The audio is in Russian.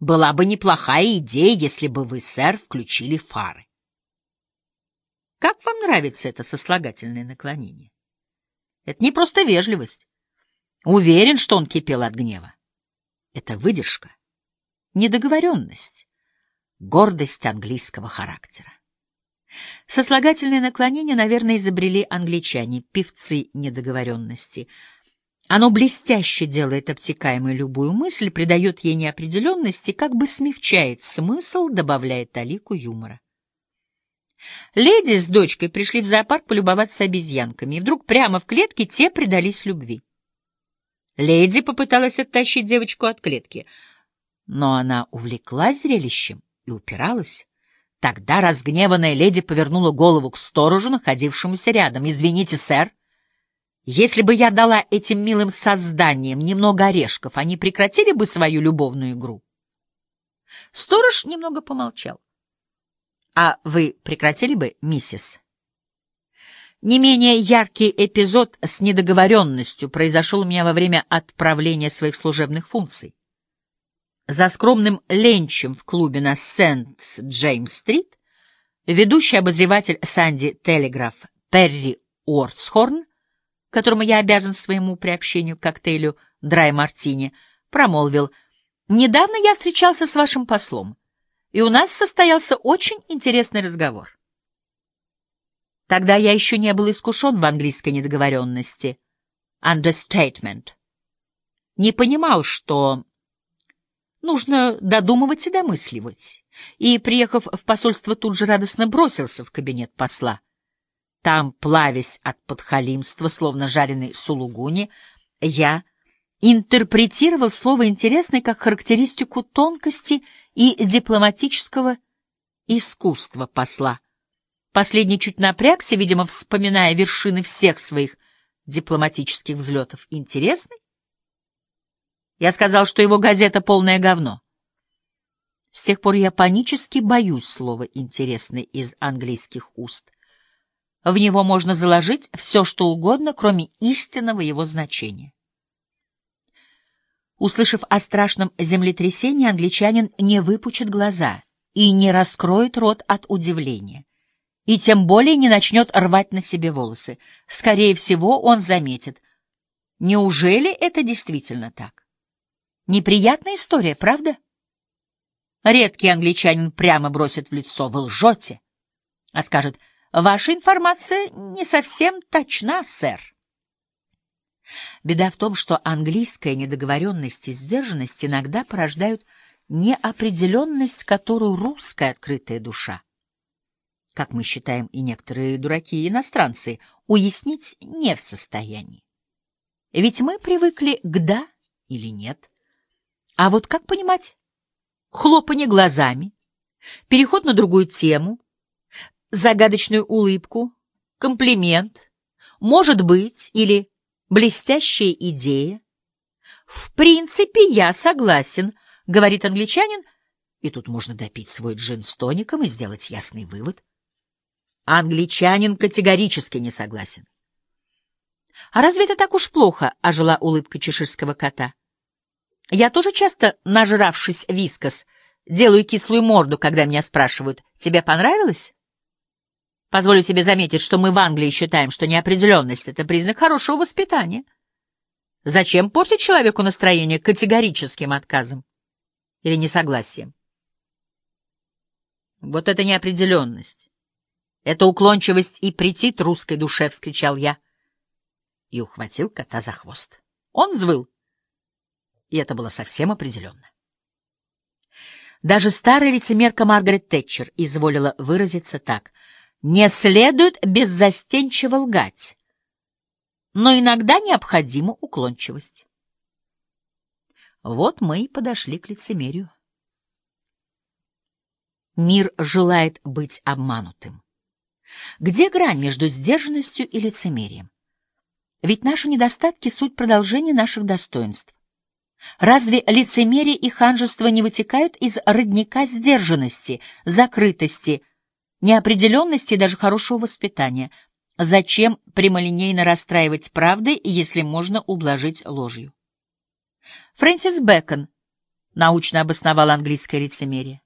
Была бы неплохая идея, если бы вы, сэр, включили фары. Как вам нравится это сослагательное наклонение? Это не просто вежливость. Уверен, что он кипел от гнева. Это выдержка, недоговоренность, гордость английского характера. Сослагательное наклонение, наверное, изобрели англичане, певцы недоговоренности. Оно блестяще делает обтекаемой любую мысль, придает ей неопределенности, как бы смягчает смысл, добавляет талику юмора. Леди с дочкой пришли в зоопарк полюбоваться обезьянками, и вдруг прямо в клетке те предались любви. Леди попыталась оттащить девочку от клетки, но она увлеклась зрелищем и упиралась. Тогда разгневанная леди повернула голову к сторожу, находившемуся рядом. «Извините, сэр, если бы я дала этим милым созданиям немного орешков, они прекратили бы свою любовную игру?» Сторож немного помолчал. «А вы прекратили бы, миссис?» Не менее яркий эпизод с недоговоренностью произошел у меня во время отправления своих служебных функций. За скромным ленчем в клубе на Сент-Джеймс-стрит ведущий обозреватель Санди Телеграф Перри Уортсхорн, которому я обязан своему приобщению к коктейлю «Драй-мартини», промолвил «Недавно я встречался с вашим послом, и у нас состоялся очень интересный разговор». Тогда я еще не был искушен в английской недоговоренности. Understatement. Не понимал, что Нужно додумывать и домысливать. И, приехав в посольство, тут же радостно бросился в кабинет посла. Там, плавясь от подхалимства, словно жареный сулугуни, я интерпретировал слово «интересный» как характеристику тонкости и дипломатического искусства посла. Последний чуть напрягся, видимо, вспоминая вершины всех своих дипломатических взлетов. Интересный? Я сказал, что его газета — полное говно. С тех пор я панически боюсь слова «интересный» из английских уст. В него можно заложить все, что угодно, кроме истинного его значения. Услышав о страшном землетрясении, англичанин не выпучит глаза и не раскроет рот от удивления, и тем более не начнет рвать на себе волосы. Скорее всего, он заметит. Неужели это действительно так? Неприятная история, правда? Редкий англичанин прямо бросит в лицо «Вы лжете!» а скажет «Ваша информация не совсем точна, сэр». Беда в том, что английская недоговоренность и сдержанность иногда порождают неопределенность, которую русская открытая душа, как мы считаем и некоторые дураки и иностранцы, уяснить не в состоянии. Ведь мы привыкли к «да» или «нет», а вот как понимать? Хлопанье глазами, переход на другую тему, загадочную улыбку, комплимент, может быть, или блестящая идея. В принципе, я согласен, говорит англичанин, и тут можно допить свой джин с тоником и сделать ясный вывод. Англичанин категорически не согласен. А разве это так уж плохо, ожила улыбка чеширского кота? Я тоже часто, нажравшись вискос, делаю кислую морду, когда меня спрашивают, «Тебе понравилось?» Позволю себе заметить, что мы в Англии считаем, что неопределенность — это признак хорошего воспитания. Зачем портить человеку настроение категорическим отказом или несогласием? Вот это неопределенность. Это уклончивость и претит русской душе, — вскричал я. И ухватил кота за хвост. Он взвыл и это было совсем определенно. Даже старая лицемерка Маргарет Тэтчер изволила выразиться так. «Не следует беззастенчиво лгать, но иногда необходима уклончивость». Вот мы и подошли к лицемерию. Мир желает быть обманутым. Где грань между сдержанностью и лицемерием? Ведь наши недостатки — суть продолжения наших достоинств. Разве лицемерие и ханжество не вытекают из родника сдержанности, закрытости, неопределенности и даже хорошего воспитания? Зачем прямолинейно расстраивать правдой, если можно ублажить ложью? Фрэнсис Бэкон научно обосновал английское лицемерие.